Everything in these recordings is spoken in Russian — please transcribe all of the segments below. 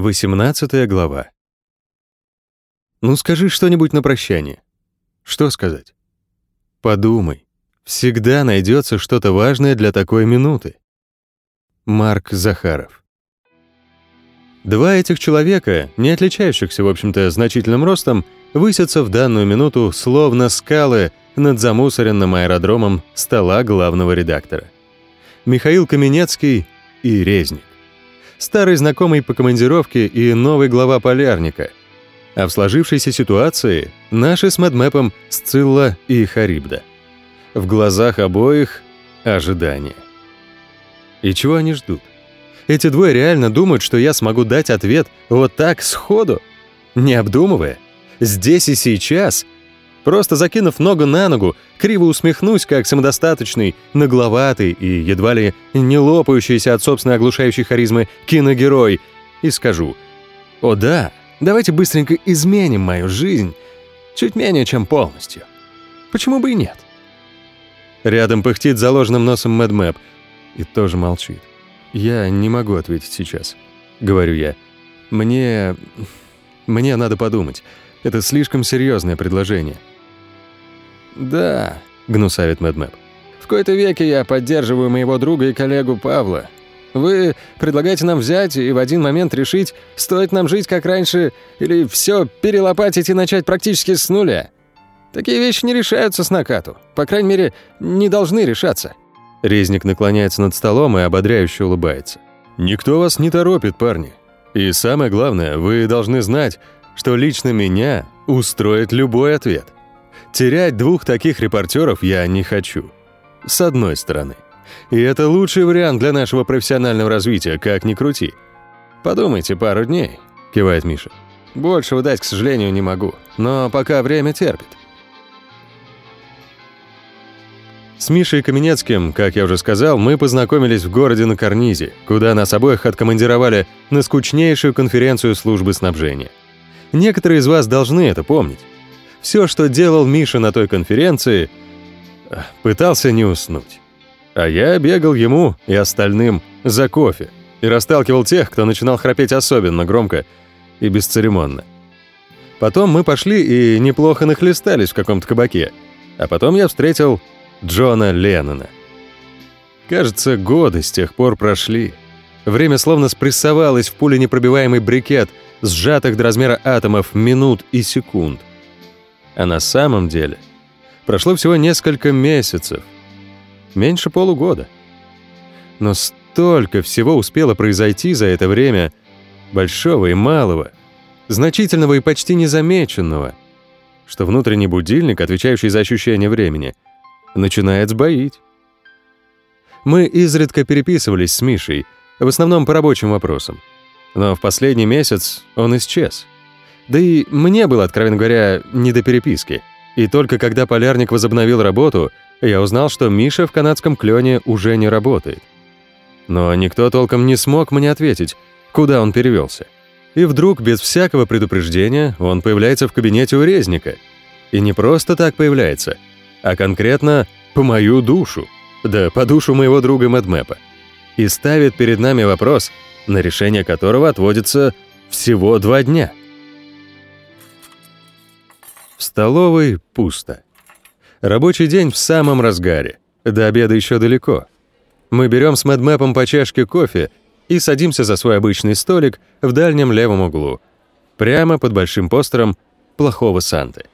18 глава. Ну скажи что-нибудь на прощание. Что сказать? Подумай. Всегда найдется что-то важное для такой минуты. Марк Захаров. Два этих человека, не отличающихся, в общем-то, значительным ростом, высятся в данную минуту словно скалы над замусоренным аэродромом стола главного редактора. Михаил Каменецкий и Резник старый знакомый по командировке и новый глава полярника. А в сложившейся ситуации наши с Мэдмэпом Сцилла и Харибда. В глазах обоих — ожидание. И чего они ждут? Эти двое реально думают, что я смогу дать ответ вот так, сходу, не обдумывая, здесь и сейчас — Просто закинув ногу на ногу, криво усмехнусь, как самодостаточный, нагловатый и едва ли не лопающийся от собственной оглушающей харизмы киногерой, и скажу «О да, давайте быстренько изменим мою жизнь, чуть менее чем полностью. Почему бы и нет?» Рядом пыхтит заложенным носом Мэдмэп и тоже молчит. «Я не могу ответить сейчас», — говорю я. «Мне... мне надо подумать». Это слишком серьезное предложение. «Да», — гнусавит Мэдмэп. «В кои-то веке я поддерживаю моего друга и коллегу Павла. Вы предлагаете нам взять и в один момент решить, стоит нам жить как раньше или все перелопатить и начать практически с нуля. Такие вещи не решаются с накату. По крайней мере, не должны решаться». Резник наклоняется над столом и ободряюще улыбается. «Никто вас не торопит, парни. И самое главное, вы должны знать, что лично меня устроит любой ответ. Терять двух таких репортеров я не хочу. С одной стороны. И это лучший вариант для нашего профессионального развития, как ни крути. «Подумайте пару дней», — кивает Миша. «Большего дать, к сожалению, не могу. Но пока время терпит». С Мишей Каменецким, как я уже сказал, мы познакомились в городе на Карнизе, куда нас обоих откомандировали на скучнейшую конференцию службы снабжения. Некоторые из вас должны это помнить. Все, что делал Миша на той конференции, пытался не уснуть. А я бегал ему и остальным за кофе и расталкивал тех, кто начинал храпеть особенно громко и бесцеремонно. Потом мы пошли и неплохо нахлестались в каком-то кабаке. А потом я встретил Джона Леннона. Кажется, годы с тех пор прошли. Время словно спрессовалось в пуленепробиваемый брикет — сжатых до размера атомов минут и секунд. А на самом деле прошло всего несколько месяцев, меньше полугода. Но столько всего успело произойти за это время, большого и малого, значительного и почти незамеченного, что внутренний будильник, отвечающий за ощущение времени, начинает сбоить. Мы изредка переписывались с Мишей, в основном по рабочим вопросам. Но в последний месяц он исчез. Да и мне было, откровенно говоря, не до переписки. И только когда полярник возобновил работу, я узнал, что Миша в канадском клёне уже не работает. Но никто толком не смог мне ответить, куда он перевелся. И вдруг, без всякого предупреждения, он появляется в кабинете у резника. И не просто так появляется, а конкретно по мою душу, да по душу моего друга Мэдмэпа. И ставит перед нами вопрос — на решение которого отводится всего два дня. В столовой пусто. Рабочий день в самом разгаре. До обеда еще далеко. Мы берем с Мэдмэпом по чашке кофе и садимся за свой обычный столик в дальнем левом углу, прямо под большим постером плохого Санты.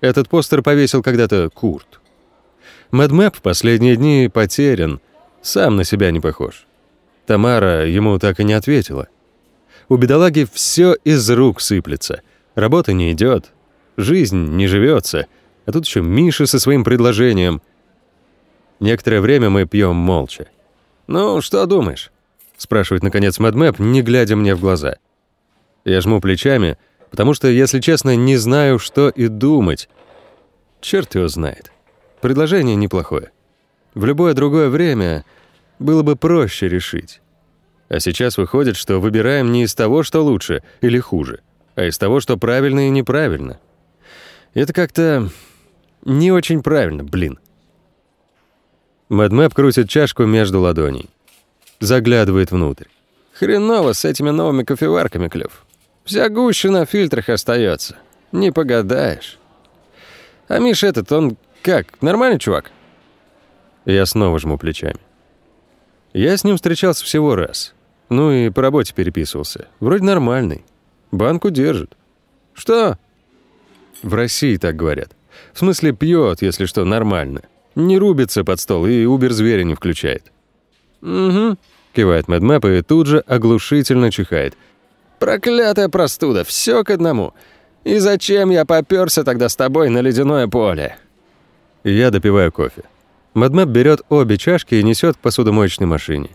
Этот постер повесил когда-то Курт. Мэдмэп в последние дни потерян, сам на себя не похож. Тамара ему так и не ответила. У бедолаги все из рук сыплется. Работа не идет, жизнь не живется, а тут еще Миша со своим предложением. Некоторое время мы пьем молча. «Ну, что думаешь?» — спрашивает, наконец, Мэдмэп, не глядя мне в глаза. Я жму плечами, потому что, если честно, не знаю, что и думать. Черт его знает. Предложение неплохое. В любое другое время было бы проще решить. А сейчас выходит, что выбираем не из того, что лучше или хуже, а из того, что правильно и неправильно. Это как-то не очень правильно, блин. Мэдмэп крутит чашку между ладоней. Заглядывает внутрь. Хреново с этими новыми кофеварками, Клюв. Вся гуща на фильтрах остается. Не погадаешь. А Миша этот, он как, нормальный чувак? Я снова жму плечами. Я с ним встречался всего раз. Ну и по работе переписывался. Вроде нормальный. Банку держит. Что? В России так говорят. В смысле, пьет, если что, нормально. Не рубится под стол и убер-зверя не включает. «Угу», — кивает Мэдмэп и тут же оглушительно чихает. «Проклятая простуда, все к одному. И зачем я попёрся тогда с тобой на ледяное поле?» Я допиваю кофе. Мэдмэп берет обе чашки и несет к посудомоечной машине.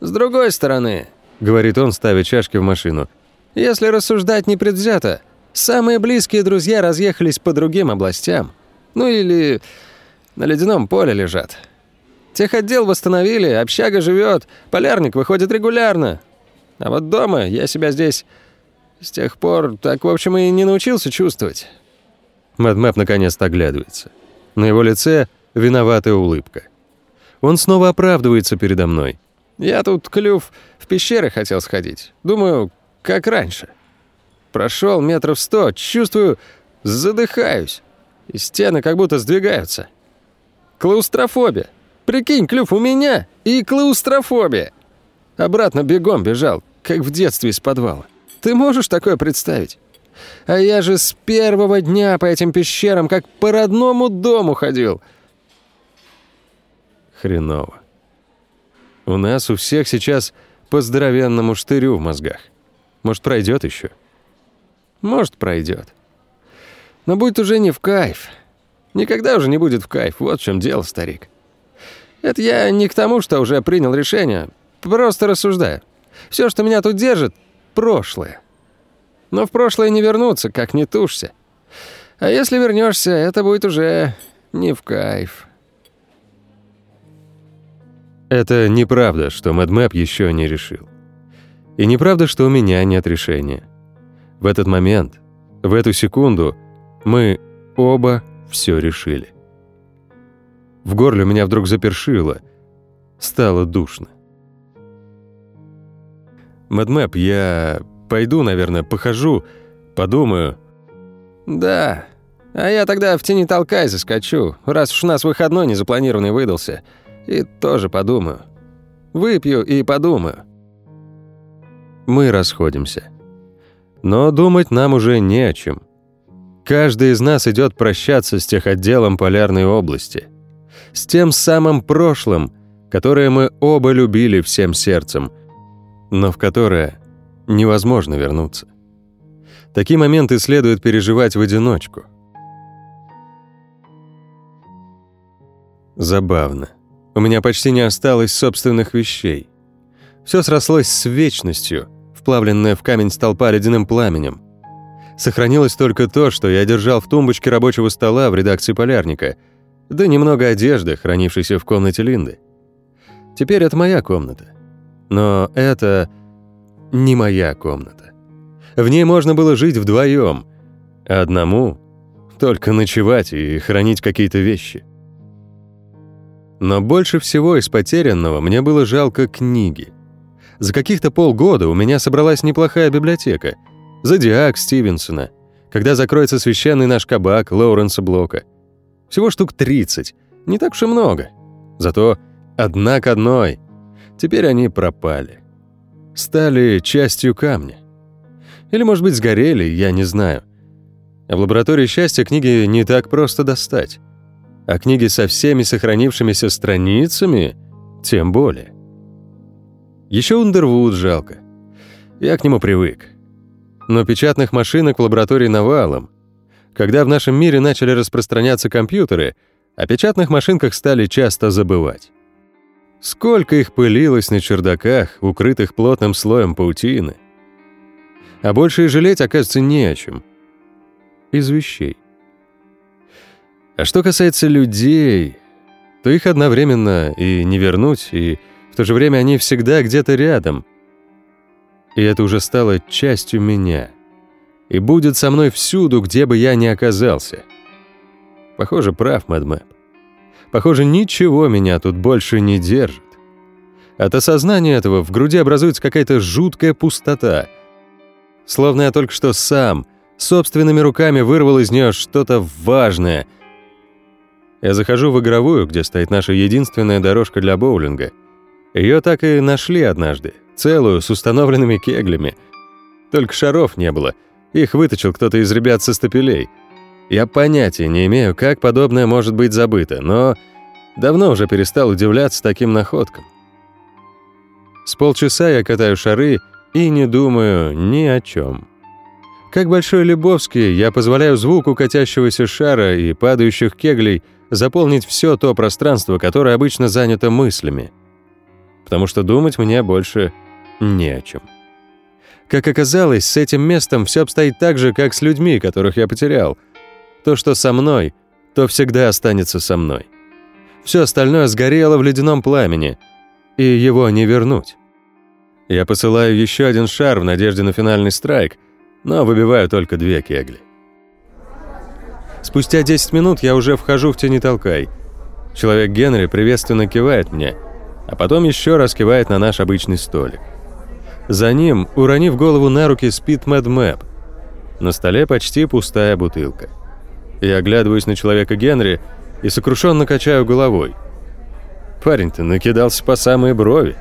«С другой стороны», — говорит он, ставя чашки в машину, «если рассуждать непредвзято, самые близкие друзья разъехались по другим областям. Ну или на ледяном поле лежат. Техотдел восстановили, общага живет, полярник выходит регулярно. А вот дома я себя здесь с тех пор так, в общем, и не научился чувствовать». Мэдмэп наконец-то оглядывается. На его лице виноватая улыбка. Он снова оправдывается передо мной. «Я тут, Клюв, в пещеры хотел сходить. Думаю, как раньше. Прошел метров сто, чувствую, задыхаюсь. И стены как будто сдвигаются. Клаустрофобия. Прикинь, Клюв, у меня и клаустрофобия. Обратно бегом бежал, как в детстве из подвала. Ты можешь такое представить? А я же с первого дня по этим пещерам, как по родному дому ходил. Хреново. У нас у всех сейчас по здоровенному штырю в мозгах. Может, пройдет еще? Может, пройдет. Но будет уже не в кайф. Никогда уже не будет в кайф. Вот в чем дело, старик. Это я не к тому, что уже принял решение. Просто рассуждаю. Все, что меня тут держит — прошлое. Но в прошлое не вернуться, как не тушься. А если вернешься, это будет уже не в кайф. Это неправда, что MadMap еще не решил. И неправда, что у меня нет решения. В этот момент, в эту секунду, мы оба все решили. В горле у меня вдруг запершило. Стало душно. «Мэдмэп, я пойду, наверное, похожу, подумаю». «Да, а я тогда в тени толкай заскочу, раз уж у нас выходной незапланированный выдался, и тоже подумаю. Выпью и подумаю». Мы расходимся. Но думать нам уже не о чем. Каждый из нас идет прощаться с техотделом полярной области – с тем самым прошлым, которое мы оба любили всем сердцем, но в которое невозможно вернуться. Такие моменты следует переживать в одиночку. Забавно. У меня почти не осталось собственных вещей. Все срослось с вечностью, вплавленное в камень столпа ледяным пламенем. Сохранилось только то, что я держал в тумбочке рабочего стола в редакции «Полярника», да немного одежды, хранившейся в комнате Линды. Теперь это моя комната. Но это не моя комната. В ней можно было жить вдвоем, одному только ночевать и хранить какие-то вещи. Но больше всего из потерянного мне было жалко книги. За каких-то полгода у меня собралась неплохая библиотека. «Зодиак» Стивенсона. «Когда закроется священный наш кабак» Лоуренса Блока – всего штук 30. Не так уж и много. Зато одна к одной. Теперь они пропали. Стали частью камня. Или, может быть, сгорели, я не знаю. А в лаборатории счастья книги не так просто достать. А книги со всеми сохранившимися страницами тем более. Еще Ундервуд жалко. Я к нему привык. Но печатных машинок в лаборатории навалом. Когда в нашем мире начали распространяться компьютеры, о печатных машинках стали часто забывать. Сколько их пылилось на чердаках, укрытых плотным слоем паутины. А больше и жалеть, оказывается, не о чем. Из вещей. А что касается людей, то их одновременно и не вернуть, и в то же время они всегда где-то рядом. И это уже стало частью меня и будет со мной всюду, где бы я ни оказался. Похоже, прав Мэдмэп. Похоже, ничего меня тут больше не держит. От осознания этого в груди образуется какая-то жуткая пустота. Словно я только что сам, собственными руками вырвал из нее что-то важное. Я захожу в игровую, где стоит наша единственная дорожка для боулинга. Ее так и нашли однажды, целую, с установленными кеглями. Только шаров не было, их выточил кто-то из ребят со стапелей. Я понятия не имею, как подобное может быть забыто, но давно уже перестал удивляться таким находкам. С полчаса я катаю шары и не думаю ни о чем. Как Большой Лебовский, я позволяю звуку катящегося шара и падающих кеглей заполнить все то пространство, которое обычно занято мыслями. Потому что думать мне больше не о чем. Как оказалось, с этим местом все обстоит так же, как с людьми, которых я потерял. То, что со мной, то всегда останется со мной. Все остальное сгорело в ледяном пламени — и его не вернуть. Я посылаю еще один шар в надежде на финальный страйк, но выбиваю только две кегли. Спустя 10 минут я уже вхожу в тени толкай. Человек Генри приветственно кивает мне, а потом еще раз кивает на наш обычный столик. За ним, уронив голову на руки, спит Мэд Мэп. На столе почти пустая бутылка. Я оглядываюсь на человека Генри и сокрушенно качаю головой – Парень-то накидался по самые брови.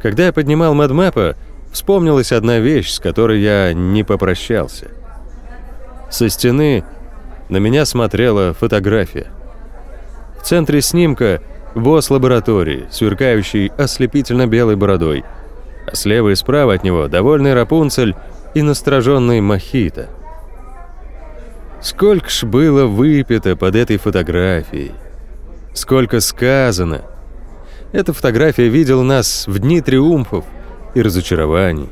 Когда я поднимал Мэдмэпа, вспомнилась одна вещь, с которой я не попрощался. Со стены на меня смотрела фотография. В центре снимка босс лаборатории, сверкающий ослепительно белой бородой, а слева и справа от него довольный Рапунцель и настороженный Мохито. Сколько ж было выпито под этой фотографией. Сколько сказано. Эта фотография видела нас в дни триумфов и разочарований.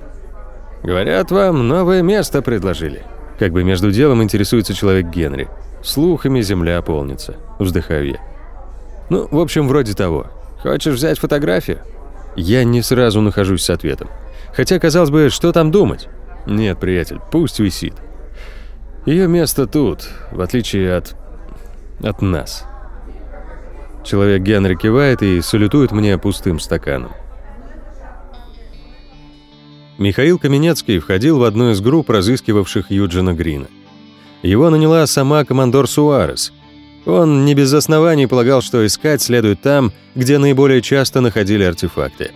Говорят, вам новое место предложили. Как бы между делом интересуется человек Генри. Слухами земля полнится. Вздыхаю я. Ну, в общем, вроде того. Хочешь взять фотографию? Я не сразу нахожусь с ответом. Хотя, казалось бы, что там думать? Нет, приятель, пусть висит. Ее место тут, в отличие от... от нас. Человек Генри кивает и салютует мне пустым стаканом. Михаил Каменецкий входил в одну из групп, разыскивавших Юджина Грина. Его наняла сама командор Суарес. Он не без оснований полагал, что искать следует там, где наиболее часто находили артефакты.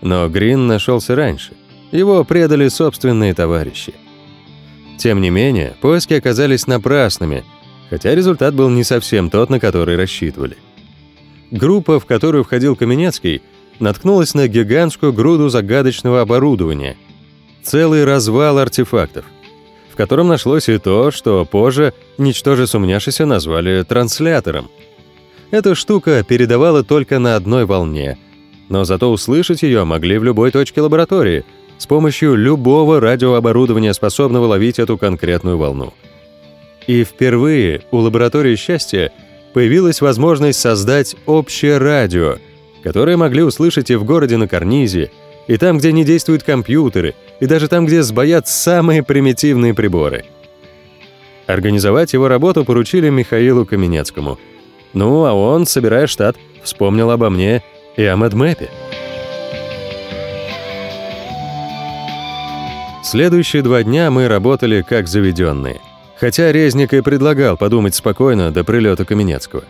Но Грин нашелся раньше. Его предали собственные товарищи. Тем не менее, поиски оказались напрасными, хотя результат был не совсем тот, на который рассчитывали. Группа, в которую входил Каменецкий, наткнулась на гигантскую груду загадочного оборудования. Целый развал артефактов, в котором нашлось и то, что позже, ничтоже сумняшися, назвали транслятором. Эта штука передавала только на одной волне, но зато услышать ее могли в любой точке лаборатории с помощью любого радиооборудования, способного ловить эту конкретную волну. И впервые у лаборатории счастья появилась возможность создать общее радио, которое могли услышать и в городе на карнизе, и там, где не действуют компьютеры, и даже там, где сбоят самые примитивные приборы. Организовать его работу поручили Михаилу Каменецкому. Ну, а он, собирая штат, вспомнил обо мне и о Мэдмэпе. Следующие два дня мы работали как заведенные – Хотя Резник и предлагал подумать спокойно до прилета Каменецкого.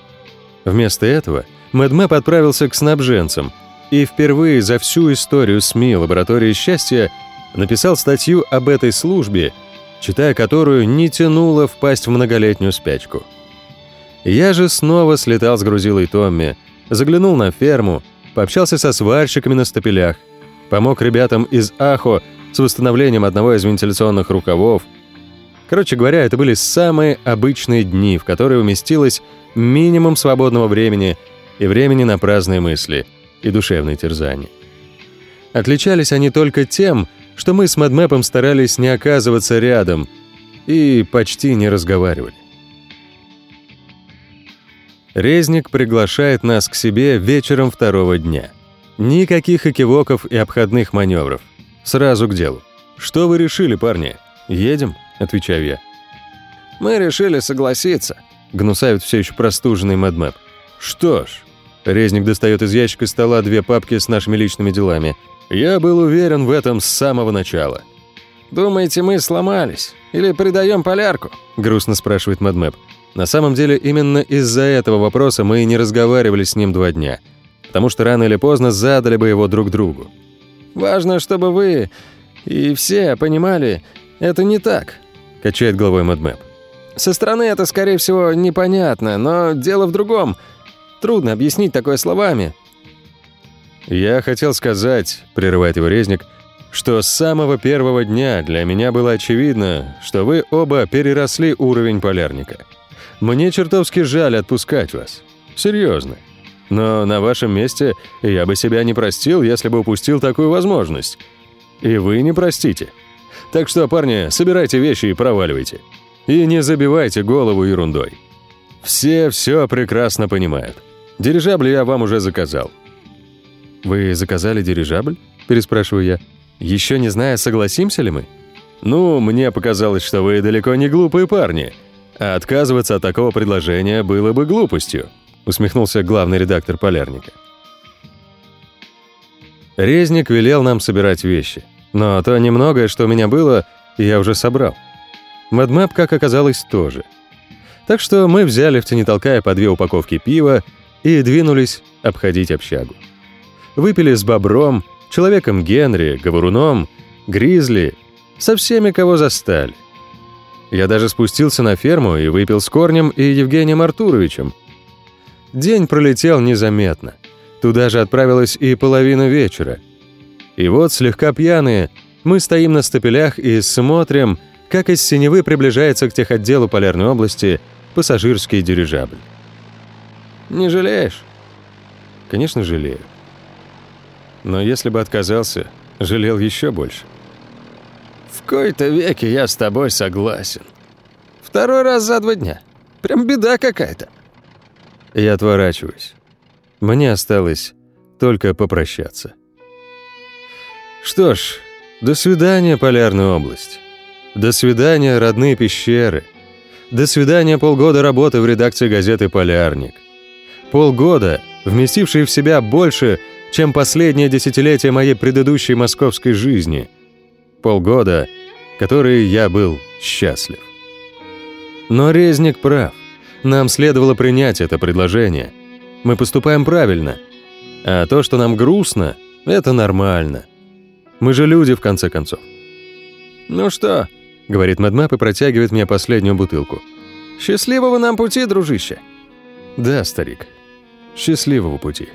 Вместо этого Мэдмэп отправился к снабженцам и впервые за всю историю СМИ «Лаборатории счастья» написал статью об этой службе, читая которую не тянуло впасть в многолетнюю спячку. Я же снова слетал с грузилой Томми, заглянул на ферму, пообщался со сварщиками на стапелях, помог ребятам из Ахо с восстановлением одного из вентиляционных рукавов, Короче говоря, это были самые обычные дни, в которые уместилось минимум свободного времени и времени на праздные мысли и душевные терзания. Отличались они только тем, что мы с Мэдмэпом старались не оказываться рядом и почти не разговаривали. Резник приглашает нас к себе вечером второго дня. Никаких экивоков и обходных маневров. Сразу к делу. Что вы решили, парни? Едем? отвечаю я. «Мы решили согласиться», — гнусавит все еще простуженный Мэдмэп. «Что ж, Резник достает из ящика стола две папки с нашими личными делами. Я был уверен в этом с самого начала. «Думаете, мы сломались? Или предаем полярку?» — грустно спрашивает Мадмэп. На самом деле, именно из-за этого вопроса мы и не разговаривали с ним два дня. Потому что рано или поздно задали бы его друг другу. «Важно, чтобы вы и все понимали, это не так», — качает головой Мадмэп. «Со стороны это, скорее всего, непонятно, но дело в другом. Трудно объяснить такое словами». «Я хотел сказать», — прерывает его резник, что с самого первого дня для меня было очевидно, что вы оба переросли уровень полярника. Мне чертовски жаль отпускать вас. Серьезно. Но на вашем месте я бы себя не простил, если бы упустил такую возможность. И вы не простите. Так что, парни, собирайте вещи и проваливайте. И не забивайте голову ерундой. Все все прекрасно понимают. Дирижабль я вам уже заказал». «Вы заказали дирижабль?» – переспрашиваю я. «Еще не зная, согласимся ли мы?» «Ну, мне показалось, что вы далеко не глупые парни, а отказываться от такого предложения было бы глупостью», – усмехнулся главный редактор «Полярника». Резник велел нам собирать вещи, но то немногое, что у меня было, я уже собрал. Мэдмэп, как оказалось, тоже. Так что мы взяли в не толкая по две упаковки пива и двинулись обходить общагу. Выпили с Бобром, Человеком Генри, Говоруном, Гризли, со всеми, кого застали. Я даже спустился на ферму и выпил с Корнем и Евгением Артуровичем. День пролетел незаметно. Туда же отправилась и половина вечера. И вот, слегка пьяные, мы стоим на стапелях и смотрим, как из синевы приближается к техотделу Полярной области пассажирский дирижабль. Не жалеешь? Конечно, жалею. Но если бы отказался, жалел еще больше. В кои-то веке я с тобой согласен. Второй раз за два дня. Прям беда какая-то. Я отворачиваюсь. Мне осталось только попрощаться. Что ж, до свидания, Полярная область. До свидания, родные пещеры. До свидания, полгода работы в редакции газеты «Полярник». Полгода, вместившие в себя больше, чем последнее десятилетие моей предыдущей московской жизни. Полгода, которые я был счастлив. Но Резник прав. Нам следовало принять это предложение. Мы поступаем правильно. А то, что нам грустно, это нормально. Мы же люди, в конце концов. «Ну что?» — говорит Мэдмап и протягивает мне последнюю бутылку. «Счастливого нам пути, дружище!» «Да, старик, счастливого пути».